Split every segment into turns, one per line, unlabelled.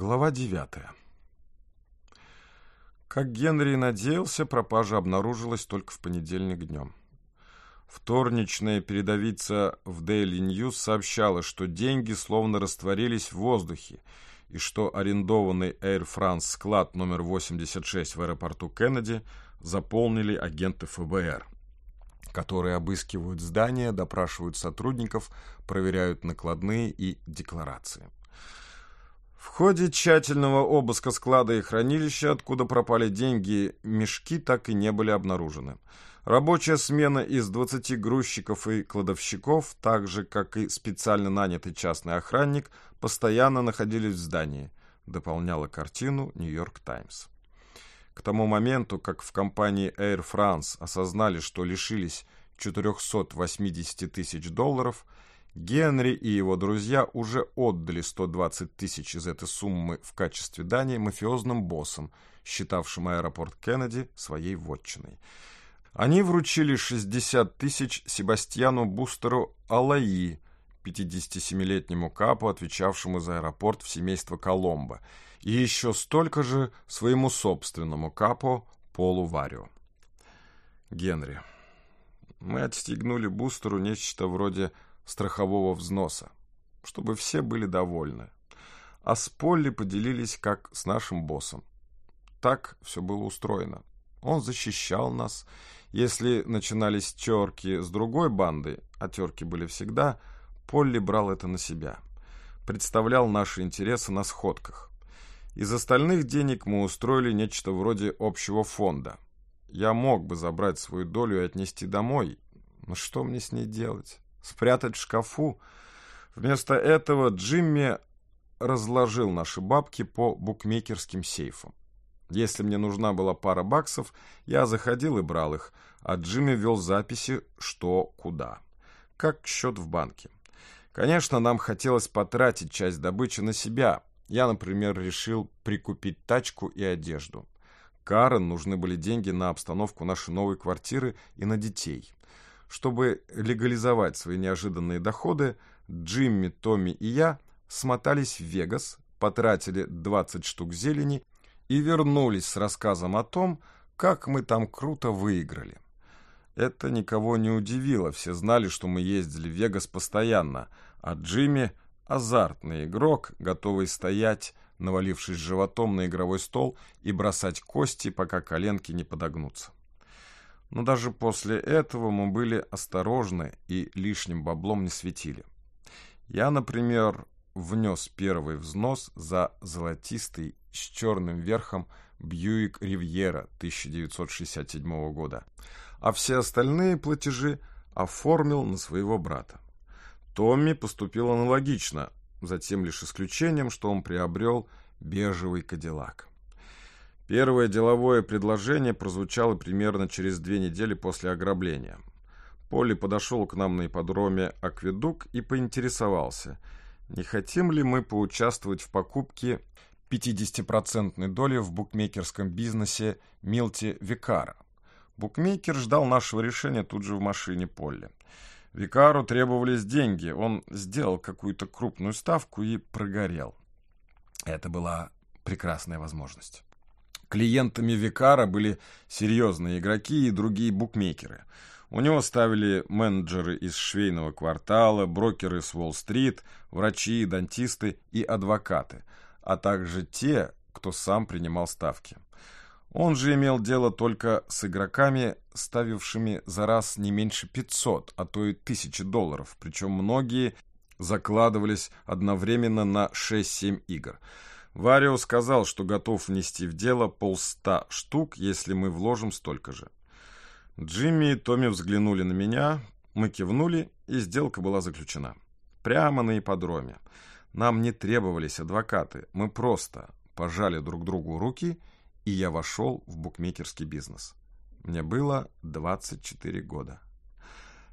Глава девятая. Как Генри надеялся, пропажа обнаружилась только в понедельник днем. Вторничная передовица в Daily News сообщала, что деньги словно растворились в воздухе, и что арендованный Air France склад номер 86 в аэропорту Кеннеди заполнили агенты ФБР, которые обыскивают здания, допрашивают сотрудников, проверяют накладные и декларации. В ходе тщательного обыска склада и хранилища, откуда пропали деньги, мешки так и не были обнаружены. Рабочая смена из 20 грузчиков и кладовщиков, так же, как и специально нанятый частный охранник, постоянно находились в здании, дополняла картину «Нью-Йорк Таймс». К тому моменту, как в компании Air France осознали, что лишились 480 тысяч долларов – Генри и его друзья уже отдали 120 тысяч из этой суммы в качестве дани мафиозным боссам, считавшим аэропорт Кеннеди своей вотчиной. Они вручили 60 тысяч Себастьяну Бустеру Алаи, 57-летнему капу, отвечавшему за аэропорт в семейство Коломбо, и еще столько же своему собственному капу Полу Варио. Генри. Мы отстегнули Бустеру нечто вроде страхового взноса, чтобы все были довольны. А с Полли поделились как с нашим боссом. Так все было устроено. Он защищал нас. Если начинались терки с другой бандой, а терки были всегда, Полли брал это на себя. Представлял наши интересы на сходках. Из остальных денег мы устроили нечто вроде общего фонда. Я мог бы забрать свою долю и отнести домой, но что мне с ней делать? Спрятать в шкафу. Вместо этого Джимми разложил наши бабки по букмекерским сейфам. Если мне нужна была пара баксов, я заходил и брал их, а Джимми вел записи что куда. Как счет в банке. Конечно, нам хотелось потратить часть добычи на себя. Я, например, решил прикупить тачку и одежду. Карен нужны были деньги на обстановку нашей новой квартиры и на детей. Чтобы легализовать свои неожиданные доходы, Джимми, Томми и я смотались в Вегас, потратили 20 штук зелени и вернулись с рассказом о том, как мы там круто выиграли. Это никого не удивило, все знали, что мы ездили в Вегас постоянно, а Джимми – азартный игрок, готовый стоять, навалившись животом на игровой стол и бросать кости, пока коленки не подогнутся. Но даже после этого мы были осторожны и лишним баблом не светили. Я, например, внес первый взнос за золотистый с черным верхом Бьюик Ривьера 1967 года, а все остальные платежи оформил на своего брата. Томми поступил аналогично, за тем лишь исключением, что он приобрел бежевый кадиллак. Первое деловое предложение прозвучало примерно через две недели после ограбления. Полли подошел к нам на ипподроме «Акведук» и поинтересовался, не хотим ли мы поучаствовать в покупке 50% доли в букмекерском бизнесе Милти Викара. Букмекер ждал нашего решения тут же в машине Полли. Викару требовались деньги, он сделал какую-то крупную ставку и прогорел. Это была прекрасная возможность. Клиентами Викара были серьезные игроки и другие букмекеры. У него ставили менеджеры из швейного квартала, брокеры с Уолл-стрит, врачи, дантисты и адвокаты, а также те, кто сам принимал ставки. Он же имел дело только с игроками, ставившими за раз не меньше 500, а то и 1000 долларов, причем многие закладывались одновременно на 6-7 игр – Варио сказал, что готов внести в дело полста штук, если мы вложим столько же. Джимми и Томми взглянули на меня, мы кивнули, и сделка была заключена. Прямо на ипподроме. Нам не требовались адвокаты, мы просто пожали друг другу руки, и я вошел в букмекерский бизнес. Мне было 24 года.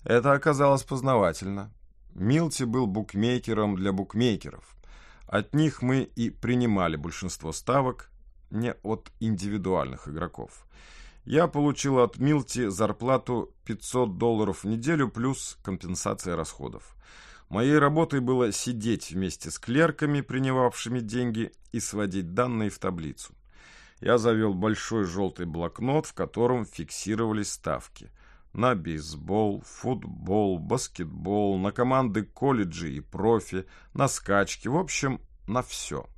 Это оказалось познавательно. Милти был букмекером для букмекеров. От них мы и принимали большинство ставок, не от индивидуальных игроков. Я получил от Милти зарплату 500 долларов в неделю плюс компенсация расходов. Моей работой было сидеть вместе с клерками, принимавшими деньги, и сводить данные в таблицу. Я завел большой желтый блокнот, в котором фиксировались ставки. На бейсбол, футбол, баскетбол, на команды колледжи и профи, на скачки, в общем, на все.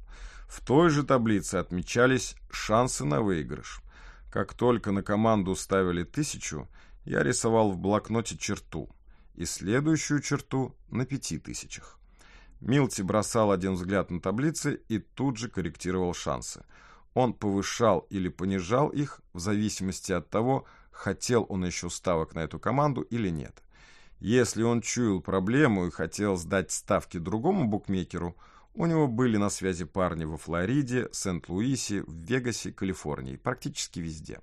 В той же таблице отмечались шансы на выигрыш. Как только на команду ставили тысячу, я рисовал в блокноте черту и следующую черту на пяти тысячах. Милти бросал один взгляд на таблицы и тут же корректировал шансы. Он повышал или понижал их в зависимости от того, хотел он еще ставок на эту команду или нет. Если он чуял проблему и хотел сдать ставки другому букмекеру, у него были на связи парни во Флориде, Сент-Луисе, в Вегасе, Калифорнии, практически везде.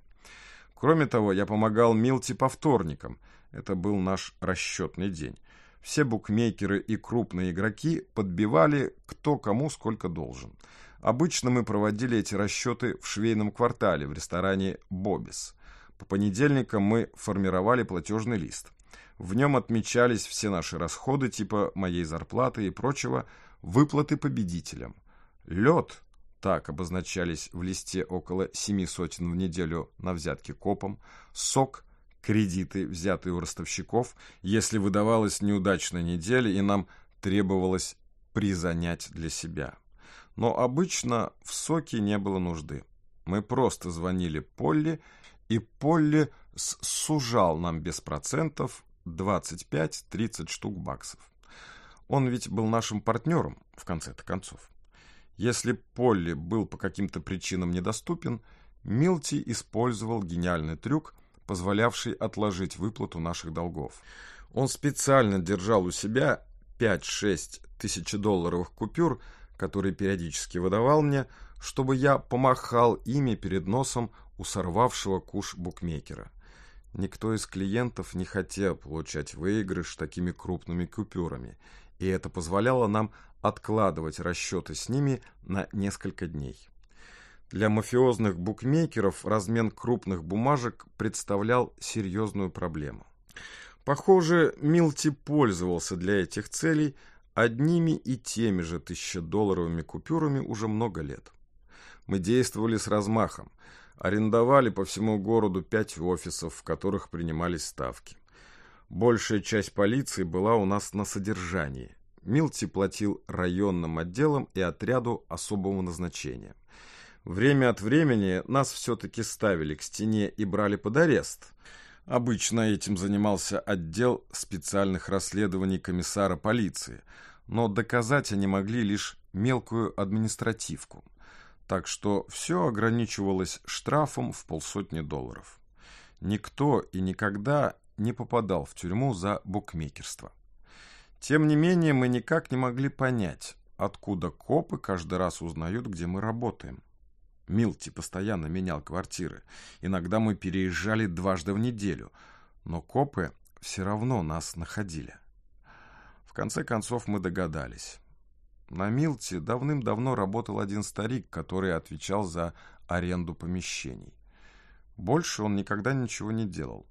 Кроме того, я помогал Милти по вторникам – это был наш расчетный день. Все букмекеры и крупные игроки подбивали кто кому сколько должен. Обычно мы проводили эти расчеты в швейном квартале в ресторане «Бобис». По понедельникам мы формировали платежный лист. В нем отмечались все наши расходы типа моей зарплаты и прочего, выплаты победителям. Лед, так обозначались в листе около семи сотен в неделю на взятки копом, сок кредиты, взятые у ростовщиков, если выдавалась неудачная неделя и нам требовалось призанять для себя. Но обычно в соке не было нужды. Мы просто звонили Полли, и Полли сужал нам без процентов 25-30 штук баксов. Он ведь был нашим партнером, в конце-то концов. Если Полли был по каким-то причинам недоступен, Милти использовал гениальный трюк – позволявший отложить выплату наших долгов. Он специально держал у себя 5-6 тысячедолларовых купюр, которые периодически выдавал мне, чтобы я помахал ими перед носом у сорвавшего куш букмекера. Никто из клиентов не хотел получать выигрыш такими крупными купюрами, и это позволяло нам откладывать расчеты с ними на несколько дней. Для мафиозных букмекеров размен крупных бумажек представлял серьезную проблему. Похоже, Милти пользовался для этих целей одними и теми же тысячедолларовыми купюрами уже много лет. Мы действовали с размахом, арендовали по всему городу пять офисов, в которых принимались ставки. Большая часть полиции была у нас на содержании. Милти платил районным отделам и отряду особого назначения – Время от времени нас все-таки ставили к стене и брали под арест. Обычно этим занимался отдел специальных расследований комиссара полиции, но доказать они могли лишь мелкую административку. Так что все ограничивалось штрафом в полсотни долларов. Никто и никогда не попадал в тюрьму за букмекерство. Тем не менее, мы никак не могли понять, откуда копы каждый раз узнают, где мы работаем. Милти постоянно менял квартиры. Иногда мы переезжали дважды в неделю, но копы все равно нас находили. В конце концов мы догадались. На Милте давным-давно работал один старик, который отвечал за аренду помещений. Больше он никогда ничего не делал.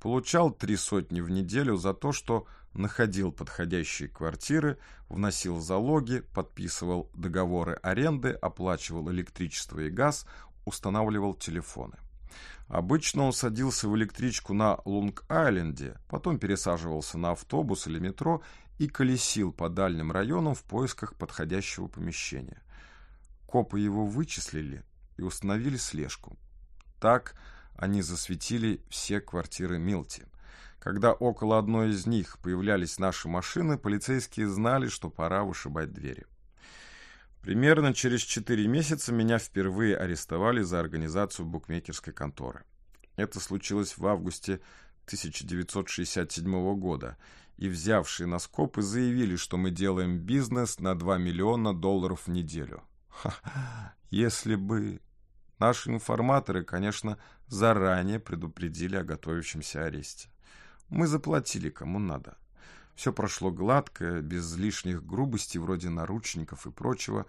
Получал три сотни в неделю за то, что находил подходящие квартиры, вносил залоги, подписывал договоры аренды, оплачивал электричество и газ, устанавливал телефоны. Обычно он садился в электричку на Лонг-Айленде, потом пересаживался на автобус или метро и колесил по дальним районам в поисках подходящего помещения. Копы его вычислили и установили слежку. Так они засветили все квартиры Милти. Когда около одной из них появлялись наши машины, полицейские знали, что пора вышибать двери. Примерно через 4 месяца меня впервые арестовали за организацию букмекерской конторы. Это случилось в августе 1967 года, и взявшие нас копы заявили, что мы делаем бизнес на 2 миллиона долларов в неделю. Ха, если бы... Наши информаторы, конечно, заранее предупредили о готовящемся аресте. Мы заплатили кому надо. Все прошло гладко, без лишних грубостей вроде наручников и прочего.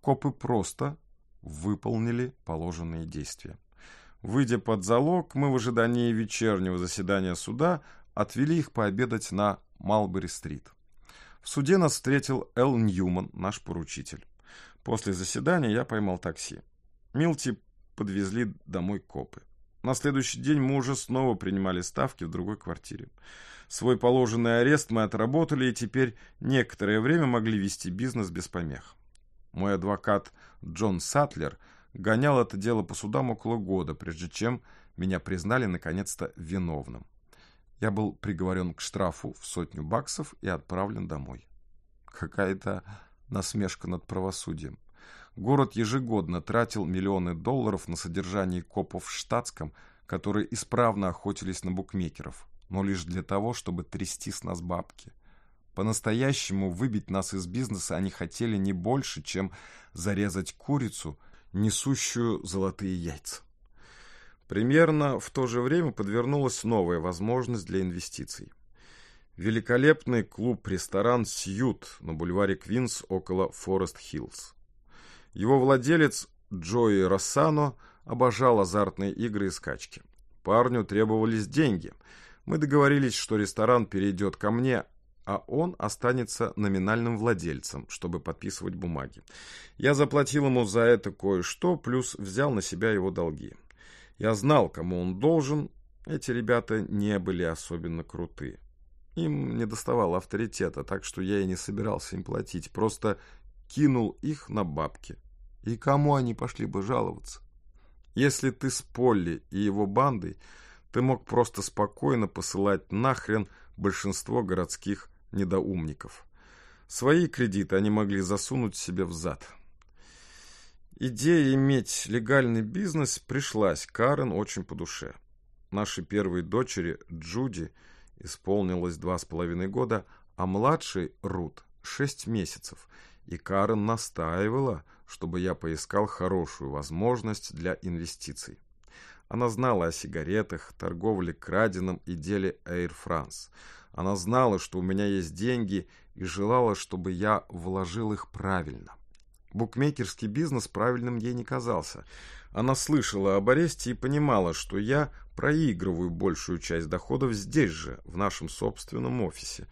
Копы просто выполнили положенные действия. Выйдя под залог, мы в ожидании вечернего заседания суда отвели их пообедать на Малбери-стрит. В суде нас встретил Эл Ньюман, наш поручитель. После заседания я поймал такси. Милти подвезли домой копы. На следующий день мы уже снова принимали ставки в другой квартире. Свой положенный арест мы отработали и теперь некоторое время могли вести бизнес без помех. Мой адвокат Джон Сатлер гонял это дело по судам около года, прежде чем меня признали наконец-то виновным. Я был приговорен к штрафу в сотню баксов и отправлен домой. Какая-то насмешка над правосудием. Город ежегодно тратил миллионы долларов на содержание копов в штатском, которые исправно охотились на букмекеров, но лишь для того, чтобы трясти с нас бабки. По-настоящему выбить нас из бизнеса они хотели не больше, чем зарезать курицу, несущую золотые яйца. Примерно в то же время подвернулась новая возможность для инвестиций. Великолепный клуб-ресторан «Сьют» на бульваре Квинс около Форест-Хиллз. Его владелец Джои Рассано обожал азартные игры и скачки. Парню требовались деньги. Мы договорились, что ресторан перейдет ко мне, а он останется номинальным владельцем, чтобы подписывать бумаги. Я заплатил ему за это кое-что, плюс взял на себя его долги. Я знал, кому он должен. Эти ребята не были особенно крутые. Им не доставало авторитета, так что я и не собирался им платить. Просто кинул их на бабки. И кому они пошли бы жаловаться? Если ты с Полли и его бандой, ты мог просто спокойно посылать нахрен большинство городских недоумников. Свои кредиты они могли засунуть себе в зад. Идея иметь легальный бизнес пришлась Карен очень по душе. Нашей первой дочери, Джуди, исполнилось два с половиной года, а младшей, Рут, шесть месяцев – и Карен настаивала, чтобы я поискал хорошую возможность для инвестиций. Она знала о сигаретах, торговле краденым и деле Air France. Она знала, что у меня есть деньги и желала, чтобы я вложил их правильно. Букмекерский бизнес правильным ей не казался. Она слышала об аресте и понимала, что я проигрываю большую часть доходов здесь же, в нашем собственном офисе.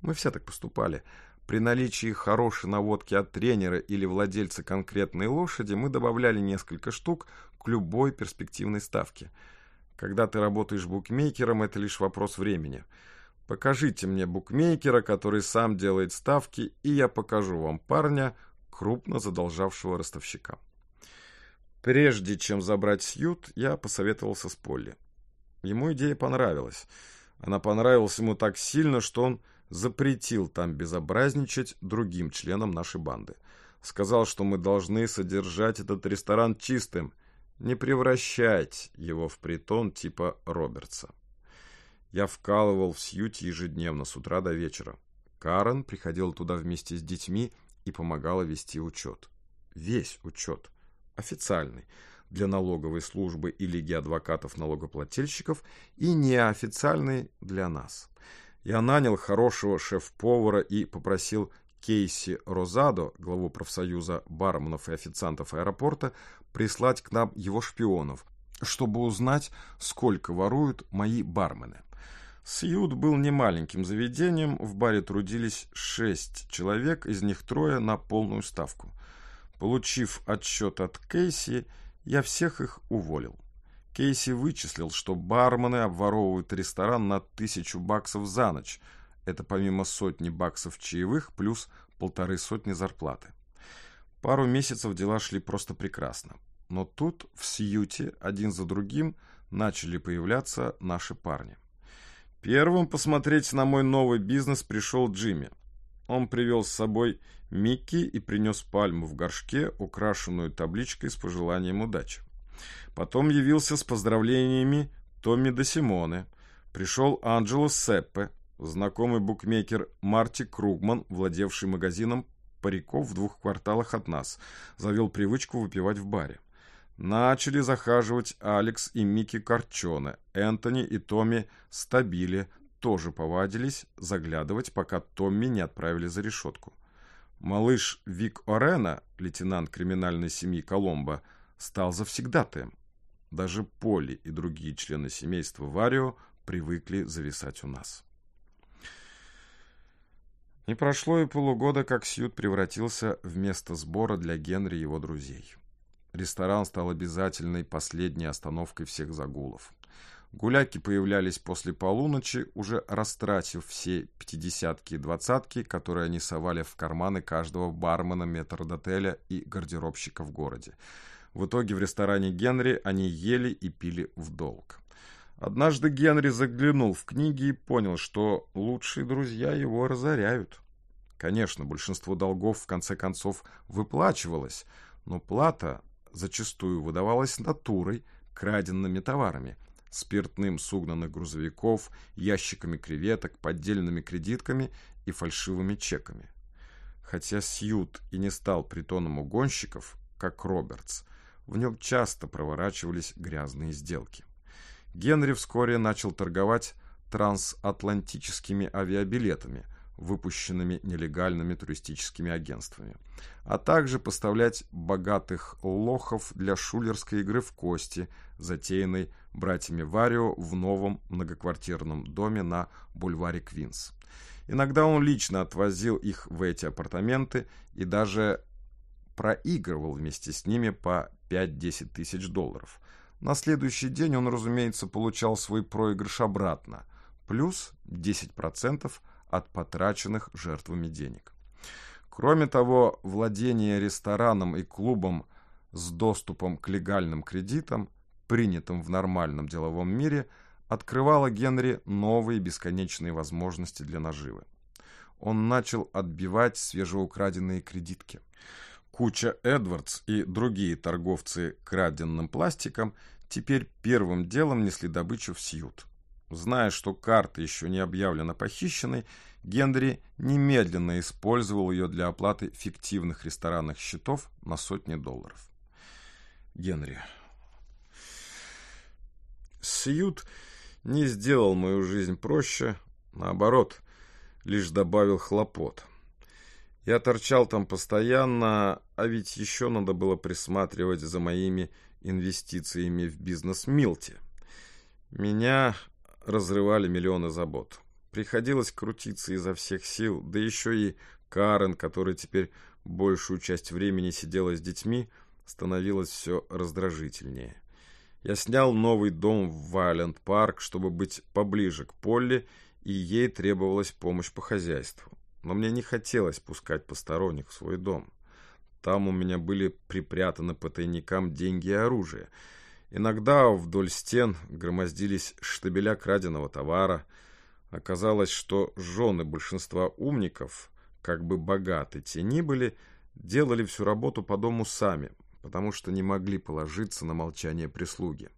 Мы все так поступали. При наличии хорошей наводки от тренера или владельца конкретной лошади мы добавляли несколько штук к любой перспективной ставке. Когда ты работаешь букмекером, это лишь вопрос времени. Покажите мне букмекера, который сам делает ставки, и я покажу вам парня, крупно задолжавшего ростовщика. Прежде чем забрать Сьют, я посоветовался с Полли. Ему идея понравилась. Она понравилась ему так сильно, что он запретил там безобразничать другим членам нашей банды. Сказал, что мы должны содержать этот ресторан чистым, не превращать его в притон типа Робертса. Я вкалывал в Сьюте ежедневно с утра до вечера. Карен приходила туда вместе с детьми и помогала вести учет. Весь учет. Официальный. Для налоговой службы и Лиги адвокатов-налогоплательщиков и неофициальный для нас. Я нанял хорошего шеф-повара и попросил Кейси Розадо, главу профсоюза барменов и официантов аэропорта, прислать к нам его шпионов, чтобы узнать, сколько воруют мои бармены. Сьют был немаленьким заведением, в баре трудились шесть человек, из них трое на полную ставку. Получив отчет от Кейси, я всех их уволил. Кейси вычислил, что бармены обворовывают ресторан на тысячу баксов за ночь. Это помимо сотни баксов чаевых плюс полторы сотни зарплаты. Пару месяцев дела шли просто прекрасно. Но тут в Сьюте один за другим начали появляться наши парни. Первым посмотреть на мой новый бизнес пришел Джимми. Он привел с собой Микки и принес пальму в горшке, украшенную табличкой с пожеланием удачи. Потом явился с поздравлениями Томми де Симоне. Пришел Анджело Сеппе, знакомый букмекер Марти Кругман, владевший магазином париков в двух кварталах от нас, завел привычку выпивать в баре. Начали захаживать Алекс и Микки Корчоне, Энтони и Томми Стабили тоже повадились заглядывать, пока Томми не отправили за решетку. Малыш Вик Орена, лейтенант криминальной семьи Коломбо, стал завсегдатаем. Даже Поли и другие члены семейства Варио привыкли зависать у нас. Не прошло и полугода, как Сьют превратился в место сбора для Генри и его друзей. Ресторан стал обязательной последней остановкой всех загулов. Гуляки появлялись после полуночи, уже растратив все пятидесятки и двадцатки, которые они совали в карманы каждого бармена, метрдотеля и гардеробщика в городе. В итоге в ресторане Генри они ели и пили в долг. Однажды Генри заглянул в книги и понял, что лучшие друзья его разоряют. Конечно, большинство долгов в конце концов выплачивалось, но плата зачастую выдавалась натурой, краденными товарами – спиртным с угнанных грузовиков, ящиками креветок, поддельными кредитками и фальшивыми чеками. Хотя Сьют и не стал притоном угонщиков, как Робертс, в нем часто проворачивались грязные сделки. Генри вскоре начал торговать трансатлантическими авиабилетами, выпущенными нелегальными туристическими агентствами, а также поставлять богатых лохов для шулерской игры в кости, затеянной братьями Варио в новом многоквартирном доме на бульваре Квинс. Иногда он лично отвозил их в эти апартаменты и даже проигрывал вместе с ними по 5-10 тысяч долларов. На следующий день он, разумеется, получал свой проигрыш обратно, плюс 10% от потраченных жертвами денег. Кроме того, владение рестораном и клубом с доступом к легальным кредитам, принятым в нормальном деловом мире, открывало Генри новые бесконечные возможности для наживы. Он начал отбивать свежеукраденные кредитки. Куча Эдвардс и другие торговцы краденным пластиком теперь первым делом несли добычу в Сьют. Зная, что карта еще не объявлена похищенной, Генри немедленно использовал ее для оплаты фиктивных ресторанных счетов на сотни долларов. Генри. Сьют не сделал мою жизнь проще, наоборот, лишь добавил хлопот. Я торчал там постоянно, а ведь еще надо было присматривать за моими инвестициями в бизнес Милти. Меня разрывали миллионы забот. Приходилось крутиться изо всех сил, да еще и Карен, которая теперь большую часть времени сидела с детьми, становилась все раздражительнее. Я снял новый дом в Вайленд-парк, чтобы быть поближе к Полли, и ей требовалась помощь по хозяйству. Но мне не хотелось пускать посторонних в свой дом. Там у меня были припрятаны по тайникам деньги и оружие — Иногда вдоль стен громоздились штабеля краденого товара. Оказалось, что жены большинства умников, как бы богаты те ни были, делали всю работу по дому сами, потому что не могли положиться на молчание прислуги.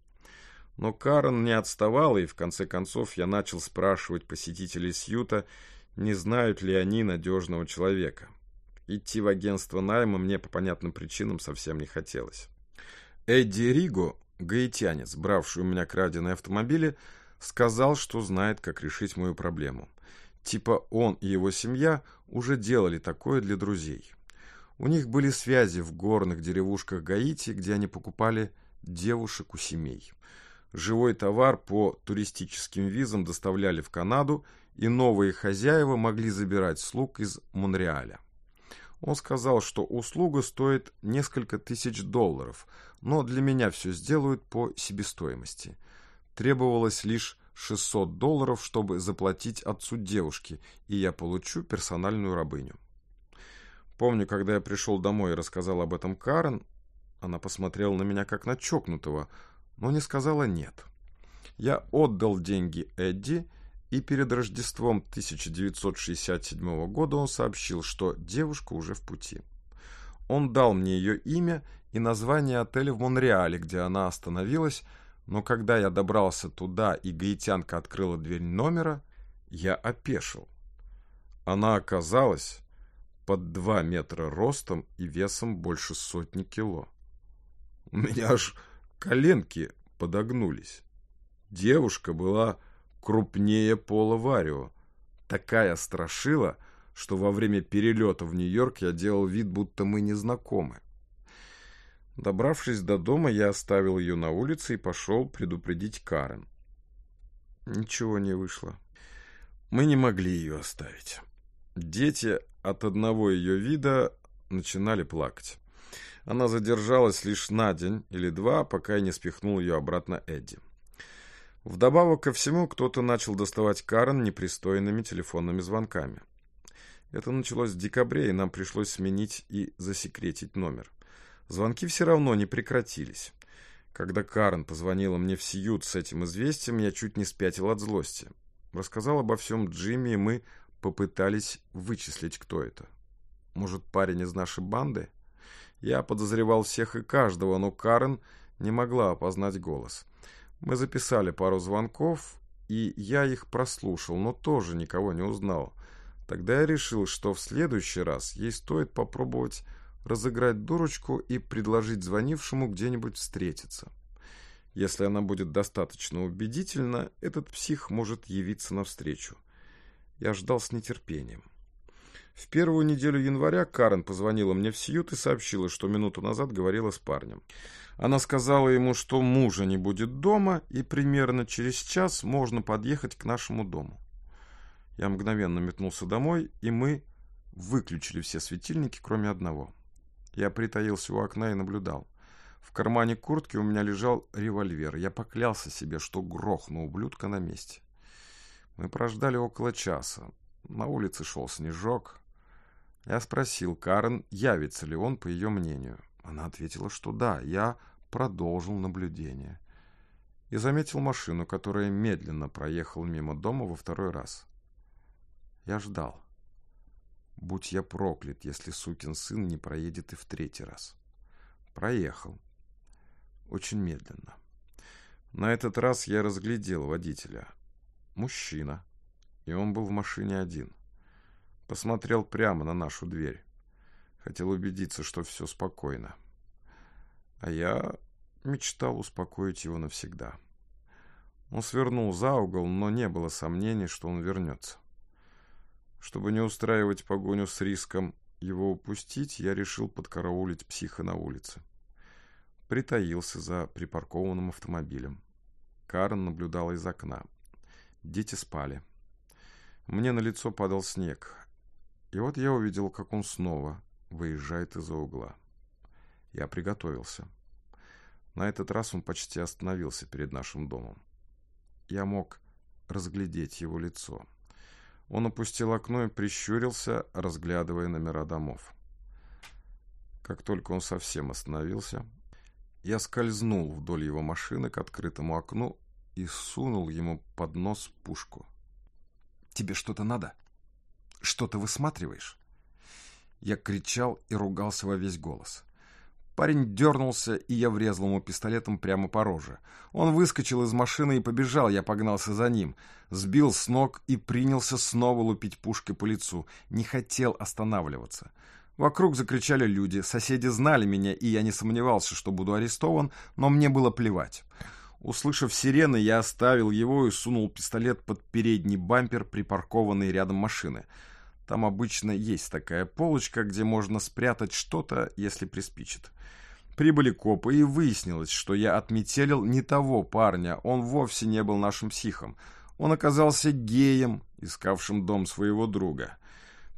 Но Карен не отставала, и в конце концов я начал спрашивать посетителей Сьюта, не знают ли они надежного человека. Идти в агентство найма мне по понятным причинам совсем не хотелось. Эдди Риго Гаитянец, бравший у меня краденые автомобили, сказал, что знает, как решить мою проблему. Типа он и его семья уже делали такое для друзей. У них были связи в горных деревушках Гаити, где они покупали девушек у семей. Живой товар по туристическим визам доставляли в Канаду, и новые хозяева могли забирать слуг из Монреаля. Он сказал, что услуга стоит несколько тысяч долларов, но для меня все сделают по себестоимости. Требовалось лишь 600 долларов, чтобы заплатить отцу девушки, и я получу персональную рабыню. Помню, когда я пришел домой и рассказал об этом Карен, она посмотрела на меня как на чокнутого, но не сказала «нет». Я отдал деньги Эдди, и перед Рождеством 1967 года он сообщил, что девушка уже в пути. Он дал мне ее имя и название отеля в Монреале, где она остановилась, но когда я добрался туда и гаитянка открыла дверь номера, я опешил. Она оказалась под два метра ростом и весом больше сотни кило. У меня аж коленки подогнулись. Девушка была крупнее Пола Варио. Такая страшила, что во время перелета в Нью-Йорк я делал вид, будто мы не знакомы. Добравшись до дома, я оставил ее на улице и пошел предупредить Карен. Ничего не вышло. Мы не могли ее оставить. Дети от одного ее вида начинали плакать. Она задержалась лишь на день или два, пока я не спихнул ее обратно Эдди. Вдобавок ко всему, кто-то начал доставать Карен непристойными телефонными звонками. Это началось в декабре, и нам пришлось сменить и засекретить номер. Звонки все равно не прекратились. Когда Карен позвонила мне в Сиют с этим известием, я чуть не спятил от злости. Рассказал обо всем Джимми, и мы попытались вычислить, кто это. Может, парень из нашей банды? Я подозревал всех и каждого, но Карен не могла опознать голос. Мы записали пару звонков, и я их прослушал, но тоже никого не узнал. Тогда я решил, что в следующий раз ей стоит попробовать разыграть дурочку и предложить звонившему где-нибудь встретиться. Если она будет достаточно убедительна, этот псих может явиться навстречу. Я ждал с нетерпением. В первую неделю января Карен позвонила мне в Сьют и сообщила, что минуту назад говорила с парнем. Она сказала ему, что мужа не будет дома, и примерно через час можно подъехать к нашему дому. Я мгновенно метнулся домой, и мы выключили все светильники, кроме одного. Я притаился у окна и наблюдал. В кармане куртки у меня лежал револьвер. Я поклялся себе, что грохну ублюдка на месте. Мы прождали около часа. На улице шел снежок. Я спросил Карен, явится ли он, по ее мнению. Она ответила, что да. Я продолжил наблюдение. И заметил машину, которая медленно проехала мимо дома во второй раз. Я ждал. Будь я проклят, если сукин сын не проедет и в третий раз. Проехал. Очень медленно. На этот раз я разглядел водителя. Мужчина. И он был в машине один. Посмотрел прямо на нашу дверь. Хотел убедиться, что все спокойно. А я мечтал успокоить его навсегда. Он свернул за угол, но не было сомнений, что он вернется. Чтобы не устраивать погоню с риском его упустить, я решил подкараулить психа на улице. Притаился за припаркованным автомобилем. Карен наблюдала из окна. Дети спали. Мне на лицо падал снег. И вот я увидел, как он снова выезжает из-за угла. Я приготовился. На этот раз он почти остановился перед нашим домом. Я мог разглядеть его лицо. Он опустил окно и прищурился, разглядывая номера домов. Как только он совсем остановился, я скользнул вдоль его машины к открытому окну и сунул ему под нос пушку. «Тебе что-то надо? Что ты высматриваешь?» Я кричал и ругался во весь голос. Парень дернулся, и я врезал ему пистолетом прямо по роже. Он выскочил из машины и побежал, я погнался за ним. Сбил с ног и принялся снова лупить пушкой по лицу. Не хотел останавливаться. Вокруг закричали люди, соседи знали меня, и я не сомневался, что буду арестован, но мне было плевать. Услышав сирены, я оставил его и сунул пистолет под передний бампер, припаркованный рядом машины. Там обычно есть такая полочка, где можно спрятать что-то, если приспичит. Прибыли копы, и выяснилось, что я отметелил не того парня, он вовсе не был нашим психом. Он оказался геем, искавшим дом своего друга.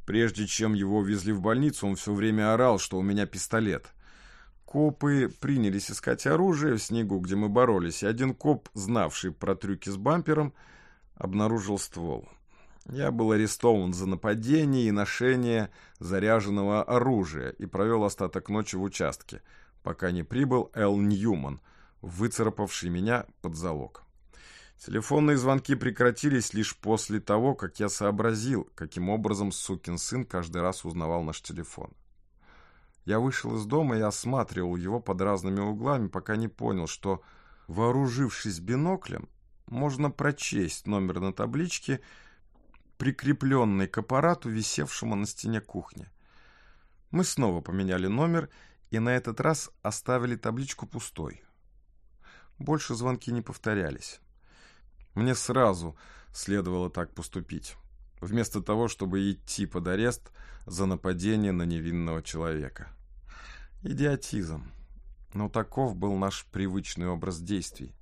Прежде чем его везли в больницу, он все время орал, что у меня пистолет. Копы принялись искать оружие в снегу, где мы боролись, и один коп, знавший про трюки с бампером, обнаружил ствол. Я был арестован за нападение и ношение заряженного оружия и провел остаток ночи в участке, пока не прибыл Эл Ньюман, выцарапавший меня под залог. Телефонные звонки прекратились лишь после того, как я сообразил, каким образом сукин сын каждый раз узнавал наш телефон. Я вышел из дома и осматривал его под разными углами, пока не понял, что, вооружившись биноклем, можно прочесть номер на табличке прикрепленный к аппарату, висевшему на стене кухни. Мы снова поменяли номер и на этот раз оставили табличку пустой. Больше звонки не повторялись. Мне сразу следовало так поступить, вместо того, чтобы идти под арест за нападение на невинного человека. Идиотизм. Но таков был наш привычный образ действий.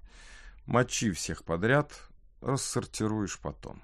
Мочи всех подряд, рассортируешь потом.